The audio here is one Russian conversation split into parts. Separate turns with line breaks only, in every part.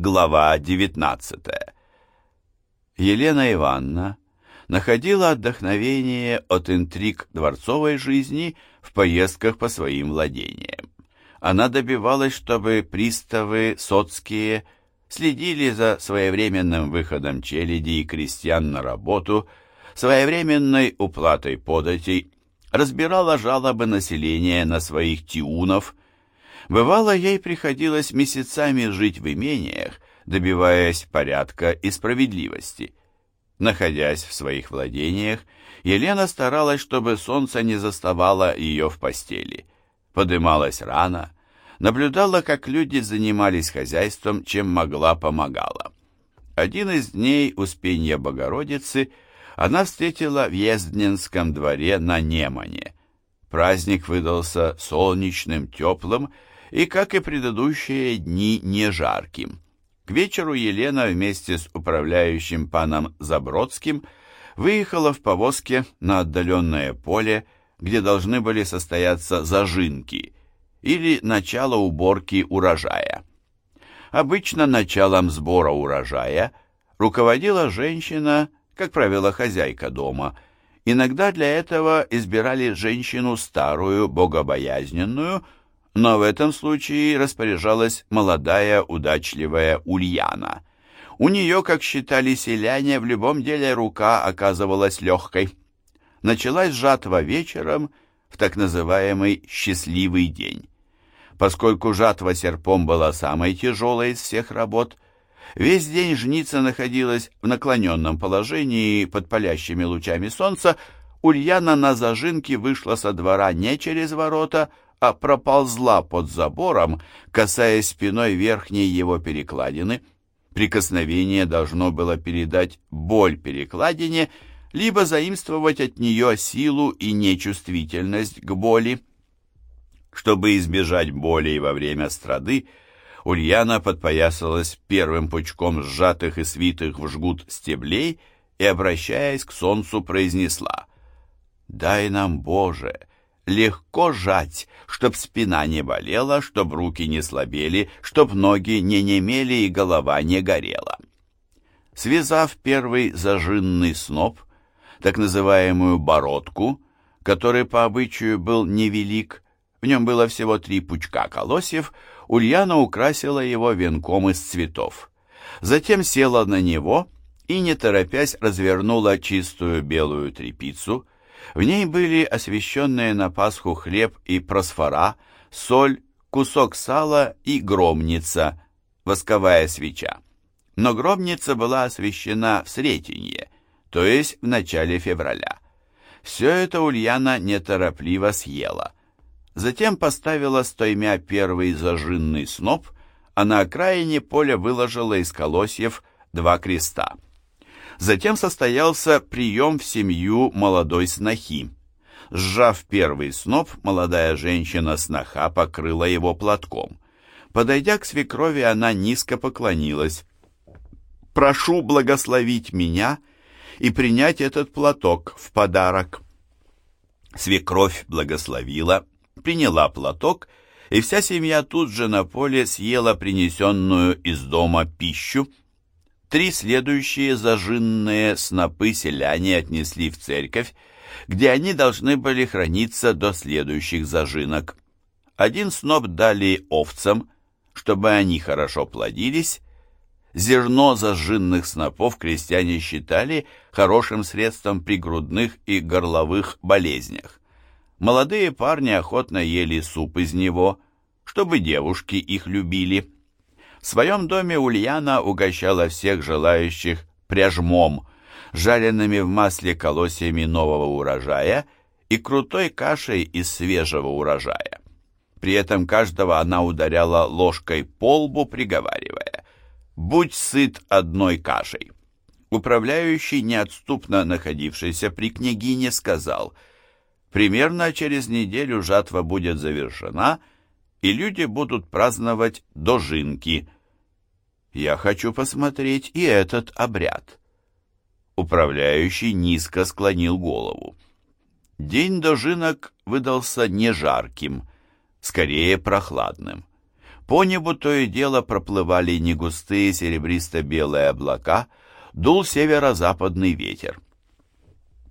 Глава 19. Елена Ивановна находила отдохновение от интриг дворцовой жизни в поездках по своим владениям. Она добивалась, чтобы приставы соцкие следили за своевременным выходом челяди и крестьян на работу, своевременной уплатой податей, разбирала жалобы населения на своих тиунов. Бывало, ей приходилось месяцами жить в имениях, добиваясь порядка и справедливости. Находясь в своих владениях, Елена старалась, чтобы солнце не заставало ее в постели. Подымалась рано, наблюдала, как люди занимались хозяйством, чем могла помогала. Один из дней Успенья Богородицы она встретила в Ездненском дворе на Немане. Праздник выдался солнечным, теплым и, как и предыдущие дни, не жарким. К вечеру Елена вместе с управляющим паном Забродским выехала в повозке на отдаленное поле, где должны были состояться зажинки или начало уборки урожая. Обычно началом сбора урожая руководила женщина, как правило, хозяйка дома. Иногда для этого избирали женщину старую, богобоязненную, но в этом случае распоряжалась молодая, удачливая Ульяна. У нее, как считали селяне, в любом деле рука оказывалась легкой. Началась жатва вечером в так называемый «счастливый день». Поскольку жатва серпом была самой тяжелой из всех работ, весь день жница находилась в наклоненном положении под палящими лучами солнца, Ульяна на зажинке вышла со двора не через ворота, а проползла под забором, касаясь спиной верхней его перекладины. Прикосновение должно было передать боль перекладине, либо заимствовать от нее силу и нечувствительность к боли. Чтобы избежать боли во время страды, Ульяна подпоясалась первым пучком сжатых и свитых в жгут стеблей и, обращаясь к солнцу, произнесла «Дай нам, Боже, легко жать, чтоб спина не болела, чтоб руки не слабели, чтоб ноги не немели и голова не горела. Связав первый зажинный сноп, так называемую бородку, который по обычаю был невелик, в нем было всего три пучка колосьев, Ульяна украсила его венком из цветов. Затем села на него и, не торопясь, развернула чистую белую тряпицу, в ней были освященные на Пасху хлеб и просфора, соль, кусок сала и громница, восковая свеча. Но гробница была освящена в Сретенье, то есть в начале февраля. Все это Ульяна неторопливо съела. Затем поставила стоймя первый зажинный сноп, а на окраине поля выложила из колосьев два креста. Затем состоялся прием в семью молодой снохи. Сжав первый сноп, молодая женщина-сноха покрыла его платком. Подойдя к свекрови, она низко поклонилась. «Прошу благословить меня и принять этот платок в подарок». Свекровь благословила, приняла платок, и вся семья тут же на поле съела принесенную из дома пищу, Три следующие зажинные снопы селяне отнесли в церковь, где они должны были храниться до следующих зажинок. Один сноп дали овцам, чтобы они хорошо плодились. Зерно зажинных снопов крестьяне считали хорошим средством при грудных и горловых болезнях. Молодые парни охотно ели суп из него, чтобы девушки их любили. В своем доме Ульяна угощала всех желающих пряжмом, жареными в масле колосьями нового урожая и крутой кашей из свежего урожая. При этом каждого она ударяла ложкой по лбу, приговаривая «Будь сыт одной кашей». Управляющий, неотступно находившийся при княгине, сказал «Примерно через неделю жатва будет завершена», и люди будут праздновать дожинки. Я хочу посмотреть и этот обряд. Управляющий низко склонил голову. День дожинок выдался не жарким, скорее прохладным. По небу то и дело проплывали негустые серебристо-белые облака, дул северо-западный ветер.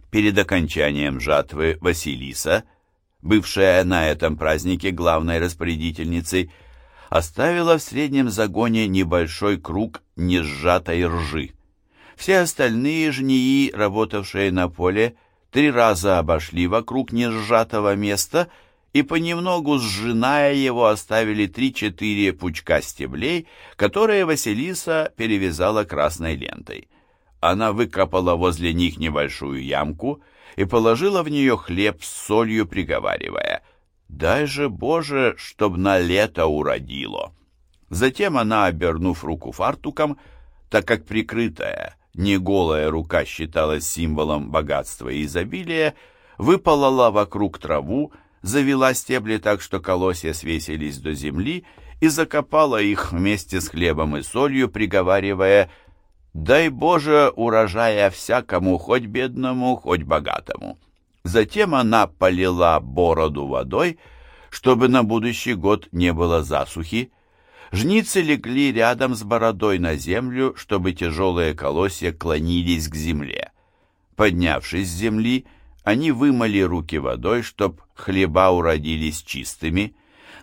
Перед окончанием жатвы Василиса, бывшая на этом празднике главной распорядительницей, оставила в среднем загоне небольшой круг несжатой ржи. Все остальные жнии, работавшие на поле, три раза обошли вокруг несжатого места и понемногу сжиная его оставили три-четыре пучка стеблей, которые Василиса перевязала красной лентой. Она выкопала возле них небольшую ямку и положила в нее хлеб с солью, приговаривая «Дай же, Боже, чтоб на лето уродило!» Затем она, обернув руку фартуком, так как прикрытая, не голая рука считалась символом богатства и изобилия, выполола вокруг траву, завела стебли так, что колосья свесились до земли, и закопала их вместе с хлебом и солью, приговаривая «Дай Боже урожая всякому, хоть бедному, хоть богатому». Затем она полила бороду водой, чтобы на будущий год не было засухи, Жницы легли рядом с бородой на землю, чтобы тяжелые колосья клонились к земле. Поднявшись с земли, они вымыли руки водой, чтоб хлеба уродились чистыми.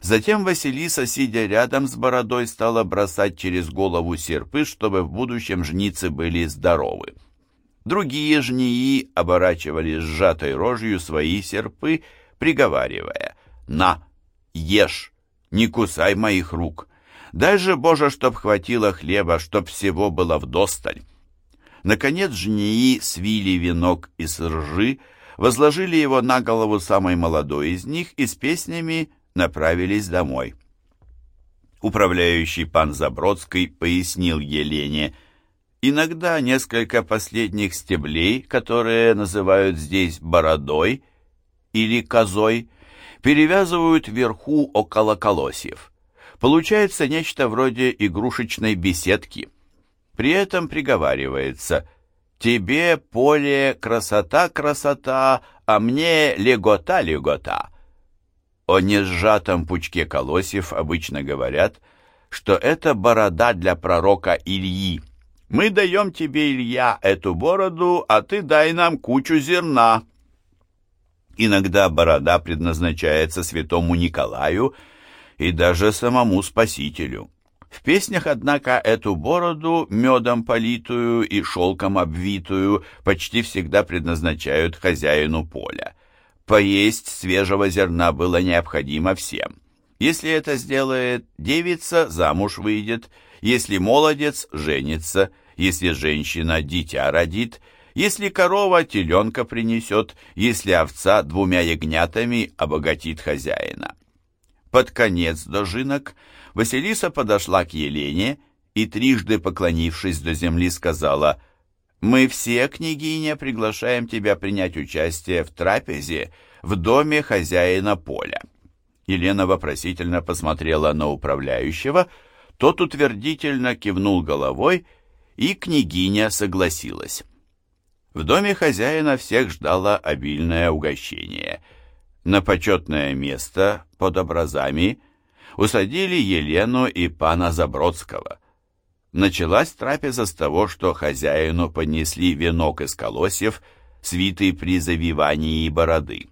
Затем Василиса, сидя рядом с бородой, стала бросать через голову серпы, чтобы в будущем жницы были здоровы. Другие жнии оборачивали сжатой рожью свои серпы, приговаривая «На, ешь, не кусай моих рук». Дай же, Боже, чтоб хватило хлеба, чтоб всего было вдосталь. Наконец жнии свили венок из ржи, возложили его на голову самой молодой из них и с песнями направились домой. Управляющий пан Забродский пояснил Елене, иногда несколько последних стеблей, которые называют здесь бородой или козой, перевязывают вверху около колосьев. Получается нечто вроде игрушечной беседки. При этом приговаривается «Тебе, поле, красота-красота, а мне легота-легота». О несжатом пучке колосьев обычно говорят, что это борода для пророка Ильи. Мы даем тебе, Илья, эту бороду, а ты дай нам кучу зерна. Иногда борода предназначается святому Николаю – и даже самому Спасителю. В песнях, однако, эту бороду, медом политую и шелком обвитую, почти всегда предназначают хозяину поля. Поесть свежего зерна было необходимо всем. Если это сделает девица, замуж выйдет, если молодец, женится, если женщина дитя родит, если корова теленка принесет, если овца двумя ягнятами обогатит хозяина. Под конец дожинок Василиса подошла к Елене и, трижды поклонившись до земли, сказала «Мы все, княгиня, приглашаем тебя принять участие в трапезе в доме хозяина поля». Елена вопросительно посмотрела на управляющего, тот утвердительно кивнул головой, и княгиня согласилась. В доме хозяина всех ждало обильное угощение – на почетное место под образами усадили Елену и пана Забродского. Началась трапеза с того, что хозяину поднесли венок из колосьев, свитый при завивании бороды.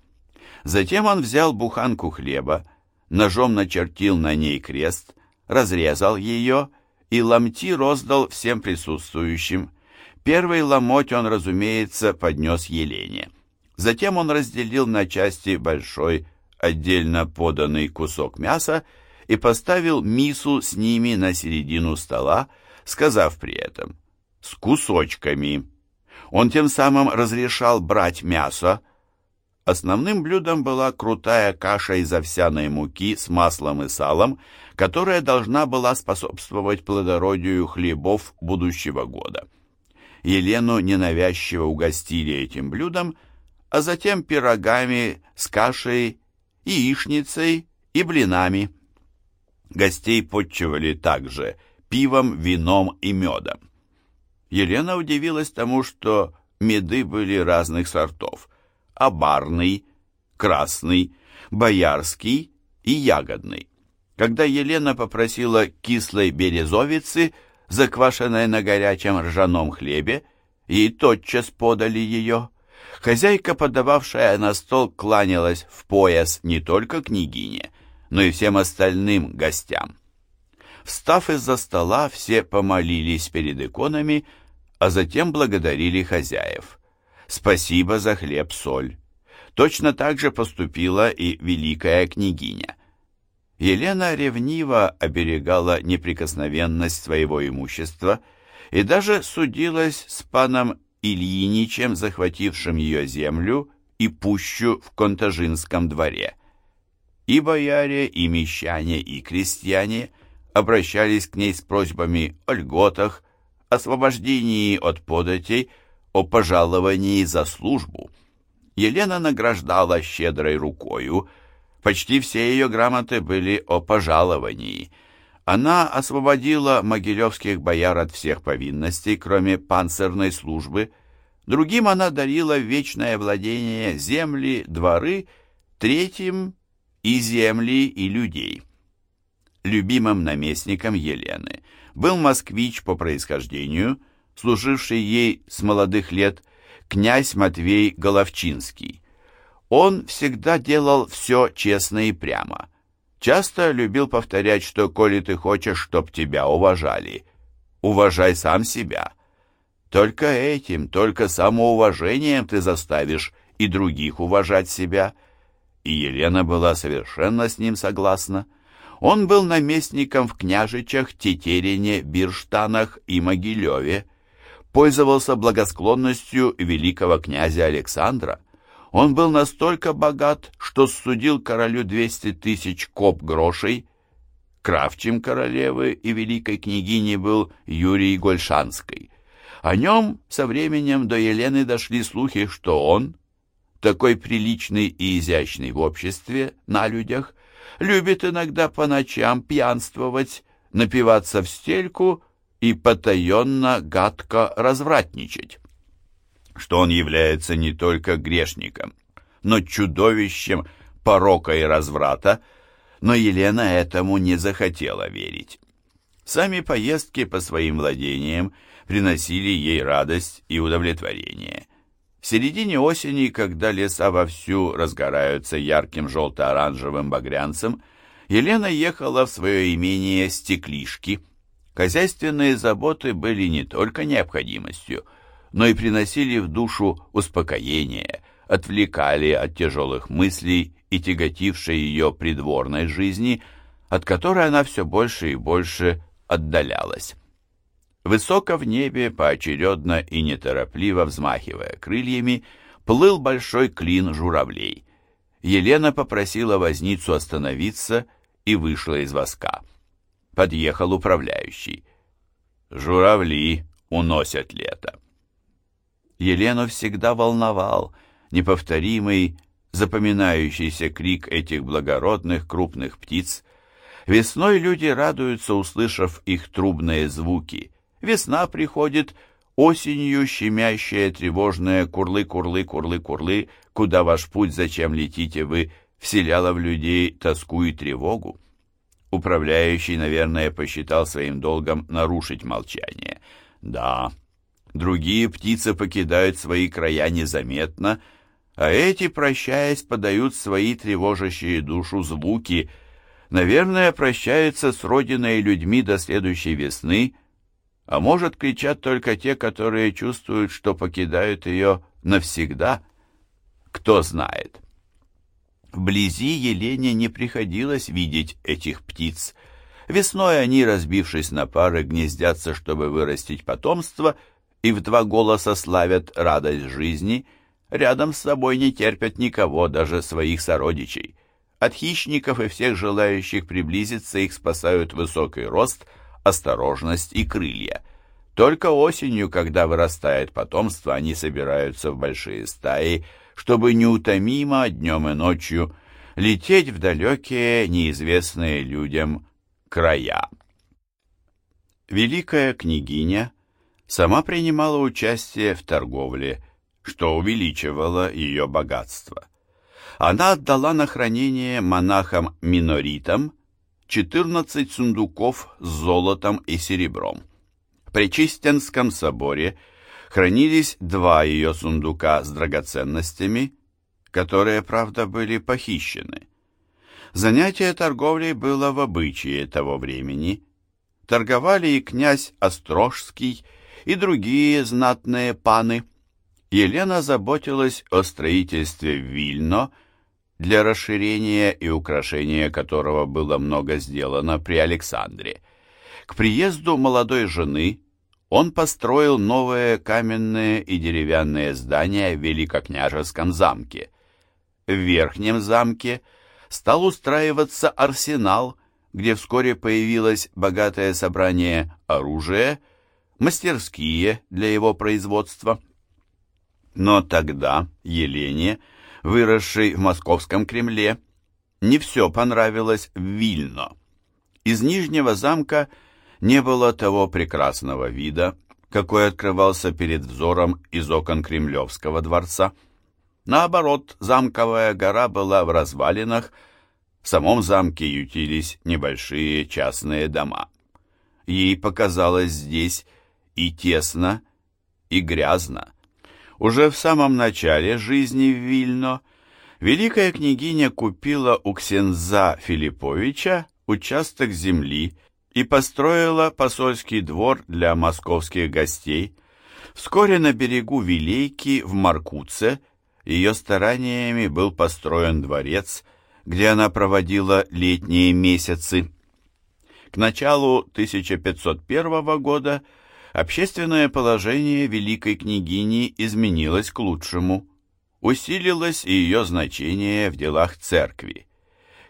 Затем он взял буханку хлеба, ножом начертил на ней крест, разрезал ее и ломти роздал всем присутствующим. Первый ломоть он, разумеется, поднес Елене. Затем он разделил на части большой, отдельно поданный кусок мяса и поставил мису с ними на середину стола, сказав при этом «с кусочками». Он тем самым разрешал брать мясо. Основным блюдом была крутая каша из овсяной муки с маслом и салом, которая должна была способствовать плодородию хлебов будущего года. Елену ненавязчиво угостили этим блюдом, а затем пирогами с кашей, яичницей и блинами. Гостей подчивали также пивом, вином и медом. Елена удивилась тому, что меды были разных сортов – обарный, красный, боярский и ягодный. Когда Елена попросила кислой березовицы, заквашенной на горячем ржаном хлебе, ей тотчас подали ее. Хозяйка, подававшая на стол, кланялась в пояс не только княгине, но и всем остальным гостям. Встав из-за стола, все помолились перед иконами, а затем благодарили хозяев. Спасибо за хлеб-соль. Точно так же поступила и великая княгиня. Елена ревниво оберегала неприкосновенность своего имущества и даже судилась с паном Ильиничем, захватившим ее землю и пущу в Контажинском дворе. И бояре, и мещане, и крестьяне обращались к ней с просьбами о льготах, освобождении от податей, о пожаловании за службу. Елена награждала щедрой рукою, почти все ее грамоты были о пожаловании. Она освободила могилевских бояр от всех повинностей, кроме панцирной службы. Другим она дарила вечное владение земли, дворы, третьим и земли, и людей. Любимым наместником Елены был москвич по происхождению, служивший ей с молодых лет князь Матвей Головчинский. Он всегда делал все честно и прямо. Часто любил повторять, что коли ты хочешь, чтоб тебя уважали, уважай сам себя. Только этим, только самоуважением ты заставишь и других уважать себя. И Елена была совершенно с ним согласна. Он был наместником в княжичах, Тетерине, Бирштанах и Могилеве пользовался благосклонностью великого князя Александра. Он был настолько богат, что судил королю 200 тысяч коп грошей. Кравчим королевы и великой княгини был Юрий Гольшанский. О нем со временем до Елены дошли слухи, что он, такой приличный и изящный в обществе, на людях, любит иногда по ночам пьянствовать, напиваться в стельку и потаенно гадко развратничать, что он является не только грешником, но чудовищем порока и разврата, но Елена этому не захотела верить. Сами поездки по своим владениям приносили ей радость и удовлетворение. В середине осени, когда леса вовсю разгораются ярким желто-оранжевым багрянцем, Елена ехала в свое имение Стеклишки – Хозяйственные заботы были не только необходимостью, но и приносили в душу успокоение, отвлекали от тяжелых мыслей и тяготившей ее придворной жизни, от которой она все больше и больше отдалялась. Высоко в небе, поочередно и неторопливо взмахивая крыльями, плыл большой клин журавлей. Елена попросила возницу остановиться и вышла из воска подъехал управляющий. «Журавли уносят лето». Елену всегда волновал неповторимый, запоминающийся крик этих благородных крупных птиц. Весной люди радуются, услышав их трубные звуки. Весна приходит, осенью щемящая, тревожная курлы-курлы-курлы-курлы, куда ваш путь, зачем летите вы, вселяла в людей тоску и тревогу. Управляющий, наверное, посчитал своим долгом нарушить молчание. Да, другие птицы покидают свои края незаметно, а эти, прощаясь, подают свои тревожащие душу звуки. Наверное, прощаются с родиной и людьми до следующей весны, а может, кричат только те, которые чувствуют, что покидают ее навсегда. Кто знает. Вблизи Елене не приходилось видеть этих птиц. Весной они, разбившись на пары, гнездятся, чтобы вырастить потомство, и в два голоса славят радость жизни, рядом с собой не терпят никого, даже своих сородичей. От хищников и всех желающих приблизиться их спасают высокий рост, осторожность и крылья. Только осенью, когда вырастает потомство, они собираются в большие стаи, чтобы неутомимо днем и ночью лететь в далекие, неизвестные людям края. Великая княгиня сама принимала участие в торговле, что увеличивало ее богатство. Она отдала на хранение монахам-миноритам 14 сундуков с золотом и серебром. В Пречистенском соборе хранились два ее сундука с драгоценностями, которые, правда, были похищены. Занятие торговлей было в обычае того времени. Торговали и князь Острожский, и другие знатные паны. Елена заботилась о строительстве Вильно, для расширения и украшения которого было много сделано при Александре. К приезду молодой жены он построил новые каменные и деревянные здания в Великокняжеском замке. В Верхнем замке стал устраиваться арсенал, где вскоре появилось богатое собрание оружия, мастерские для его производства. Но тогда Елене, выросшей в московском Кремле, не все понравилось в Вильно. Из Нижнего замка не было того прекрасного вида, какой открывался перед взором из окон Кремлевского дворца. Наоборот, замковая гора была в развалинах, в самом замке ютились небольшие частные дома. Ей показалось здесь и тесно, и грязно. Уже в самом начале жизни в Вильно великая княгиня купила у ксенза Филипповича участок земли и построила посольский двор для московских гостей. Вскоре на берегу Вилейки в Маркуце ее стараниями был построен дворец, где она проводила летние месяцы. К началу 1501 года общественное положение великой княгини изменилось к лучшему. Усилилось и ее значение в делах церкви.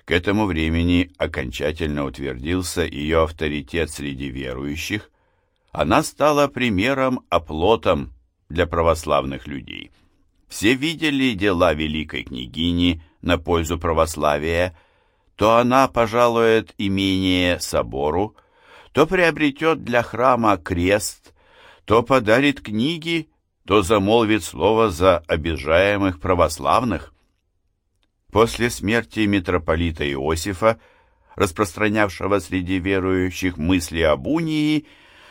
К этому времени окончательно утвердился ее авторитет среди верующих. Она стала примером, оплотом для православных людей. Все видели дела великой княгини на пользу православия, то она пожалует имение собору, то приобретет для храма крест, то подарит книги, то замолвит слово за обижаемых православных. После смерти митрополита Иосифа, распространявшего среди верующих мысли об унии,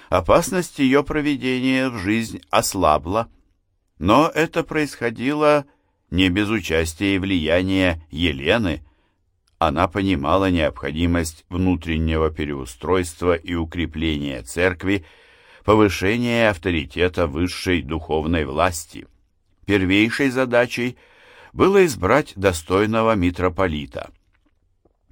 опасность ее проведения в жизнь ослабла. Но это происходило не без участия и влияния Елены. Она понимала необходимость внутреннего переустройства и укрепления церкви, повышения авторитета высшей духовной власти. Первейшей задачей было избрать достойного митрополита.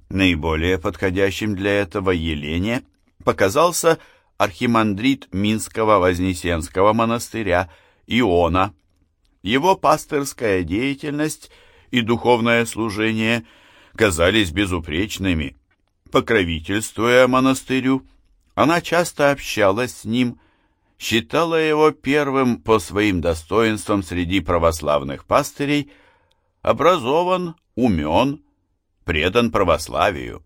Наиболее подходящим для этого Елене показался архимандрит Минского Вознесенского монастыря Иона, его пастырская деятельность и духовное служение казались безупречными. Покровительствуя монастырю, она часто общалась с ним, считала его первым по своим достоинствам среди православных пастырей, образован, умен, предан православию.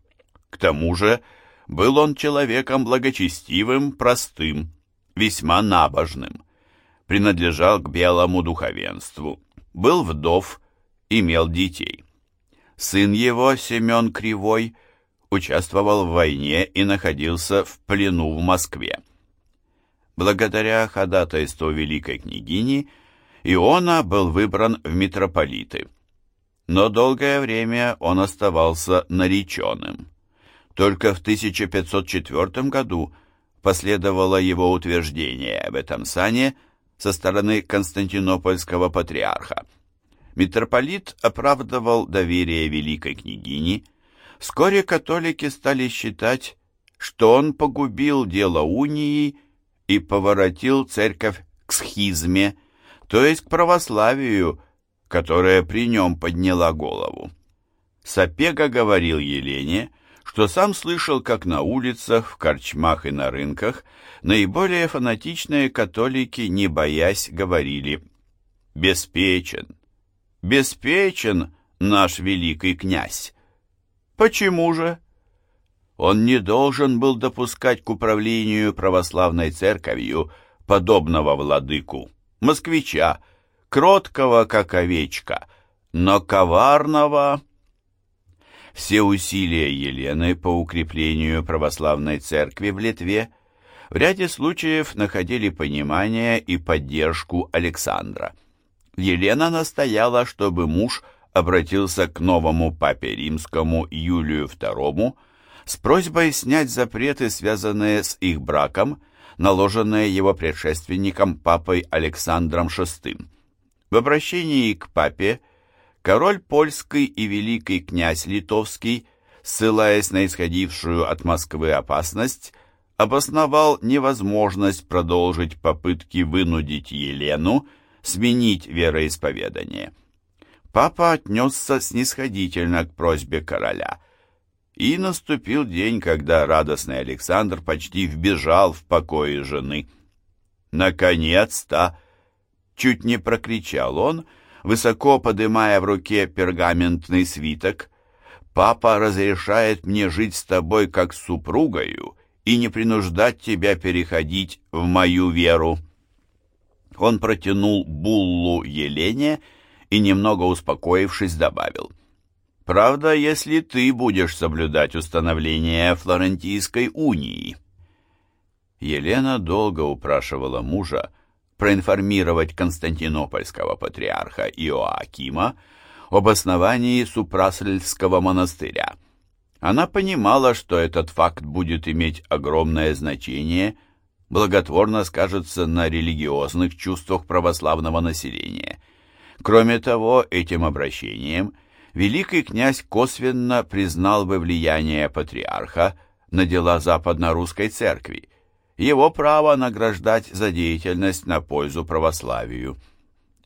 К тому же был он человеком благочестивым, простым, весьма набожным принадлежал к белому духовенству, был вдов, имел детей. Сын его, Семен Кривой, участвовал в войне и находился в плену в Москве. Благодаря ходатайству великой княгини Иона был выбран в митрополиты. Но долгое время он оставался нареченным. Только в 1504 году последовало его утверждение в этом сане – со стороны константинопольского патриарха. Митрополит оправдывал доверие великой княгини. Вскоре католики стали считать, что он погубил дело унии и поворотил церковь к схизме, то есть к православию, которая при нем подняла голову. Сапега говорил Елене, что сам слышал, как на улицах, в корчмах и на рынках наиболее фанатичные католики, не боясь, говорили «Беспечен, беспечен наш великий князь». Почему же? Он не должен был допускать к управлению православной церковью подобного владыку, москвича, кроткого, как овечка, но коварного, Все усилия Елены по укреплению православной церкви в Литве в ряде случаев находили понимание и поддержку Александра. Елена настояла, чтобы муж обратился к новому папе римскому Юлию II с просьбой снять запреты, связанные с их браком, наложенные его предшественником папой Александром VI. В обращении к папе король польский и великий князь литовский, ссылаясь на исходившую от Москвы опасность, обосновал невозможность продолжить попытки вынудить Елену сменить вероисповедание. Папа отнесся снисходительно к просьбе короля, и наступил день, когда радостный Александр почти вбежал в покои жены. «Наконец-то!» — чуть не прокричал он, высоко подымая в руке пергаментный свиток. «Папа разрешает мне жить с тобой как с супругою и не принуждать тебя переходить в мою веру». Он протянул буллу Елене и, немного успокоившись, добавил — Правда, если ты будешь соблюдать установление Флорентийской унии. Елена долго упрашивала мужа проинформировать константинопольского патриарха Иоакима об основании Супрасельского монастыря. Она понимала, что этот факт будет иметь огромное значение, благотворно скажется на религиозных чувствах православного населения. Кроме того, этим обращением – великий князь косвенно признал бы влияние патриарха на дела западно-русской церкви, его право награждать за деятельность на пользу православию.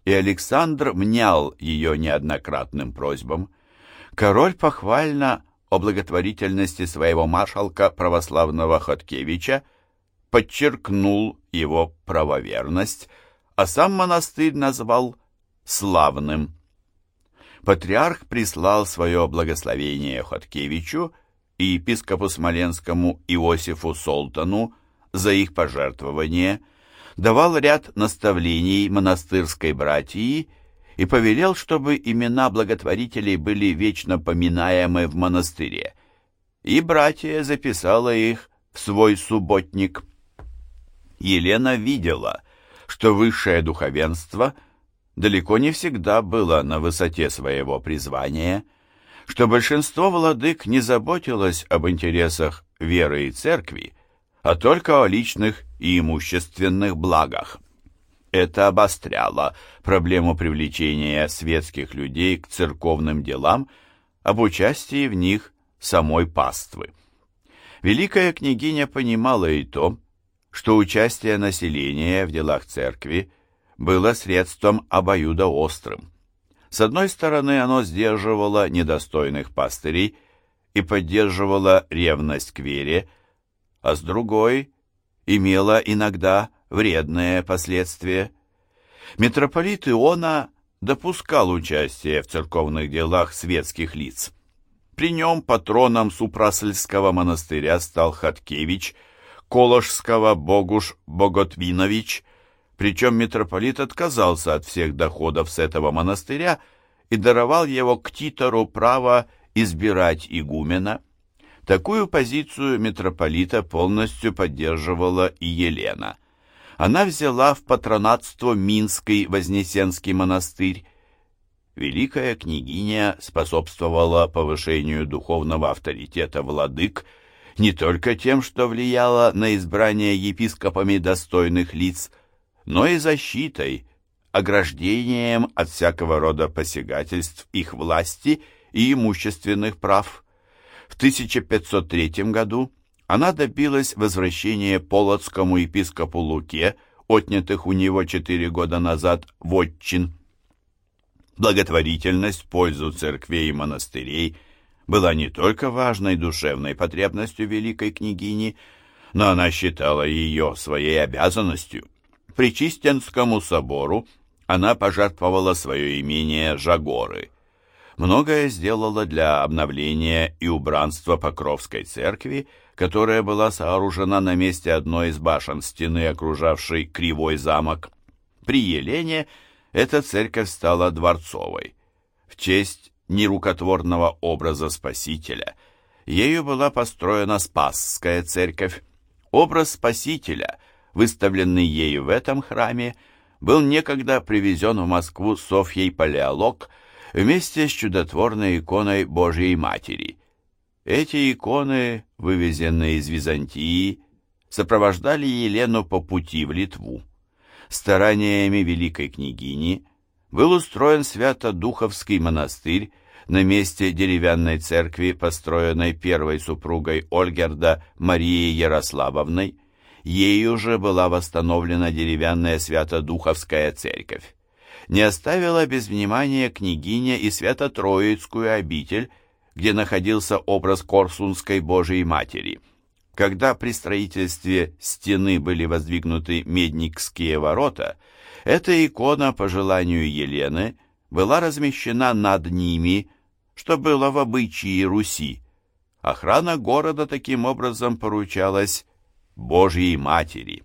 И Александр мнял ее неоднократным просьбам. Король похвально о благотворительности своего маршалка православного Хоткевича подчеркнул его правоверность, а сам монастырь назвал «славным» патриарх прислал свое благословение Хоткевичу и епископу Смоленскому Иосифу Солтану за их пожертвование, давал ряд наставлений монастырской братьи и повелел, чтобы имена благотворителей были вечно поминаемы в монастыре, и братья записала их в свой субботник. Елена видела, что высшее духовенство – далеко не всегда было на высоте своего призвания, что большинство владык не заботилось об интересах веры и церкви, а только о личных и имущественных благах. Это обостряло проблему привлечения светских людей к церковным делам, об участии в них самой паствы. Великая княгиня понимала и то, что участие населения в делах церкви было средством обоюдоострым. С одной стороны, оно сдерживало недостойных пастырей и поддерживало ревность к вере, а с другой имело иногда вредные последствия. Митрополит Иона допускал участие в церковных делах светских лиц. При нем патроном Супрасельского монастыря стал Хаткевич, Колошского Богуш Боготвинович – причем митрополит отказался от всех доходов с этого монастыря и даровал его к титору право избирать игумена. Такую позицию митрополита полностью поддерживала и Елена. Она взяла в патронатство Минский Вознесенский монастырь. Великая княгиня способствовала повышению духовного авторитета владык не только тем, что влияла на избрание епископами достойных лиц, но и защитой, ограждением от всякого рода посягательств их власти и имущественных прав. В 1503 году она добилась возвращения полоцкому епископу Луке, отнятых у него четыре года назад, вотчин. Благотворительность в пользу церквей и монастырей была не только важной душевной потребностью великой княгини, но она считала ее своей обязанностью – Причистенскому собору она пожертвовала свое имение Жагоры. Многое сделала для обновления и убранства Покровской церкви, которая была сооружена на месте одной из башен стены, окружавшей кривой замок. При Елене эта церковь стала дворцовой. В честь нерукотворного образа Спасителя. Ею была построена Спасская церковь. Образ Спасителя, выставленный ею в этом храме, был некогда привезен в Москву Софьей Палеолог вместе с чудотворной иконой Божьей Матери. Эти иконы, вывезенные из Византии, сопровождали Елену по пути в Литву. Стараниями великой княгини был устроен Свято-Духовский монастырь на месте деревянной церкви, построенной первой супругой Ольгерда Марией Ярославовной. Ею же была восстановлена деревянная Свято-Духовская церковь. Не оставила без внимания княгиня и Свято-Троицкую обитель, где находился образ Корсунской Божией Матери. Когда при строительстве стены были воздвигнуты Медникские ворота, эта икона, по желанию Елены, была размещена над ними, что было в обычае Руси. Охрана города таким образом поручалась Божьей Матери.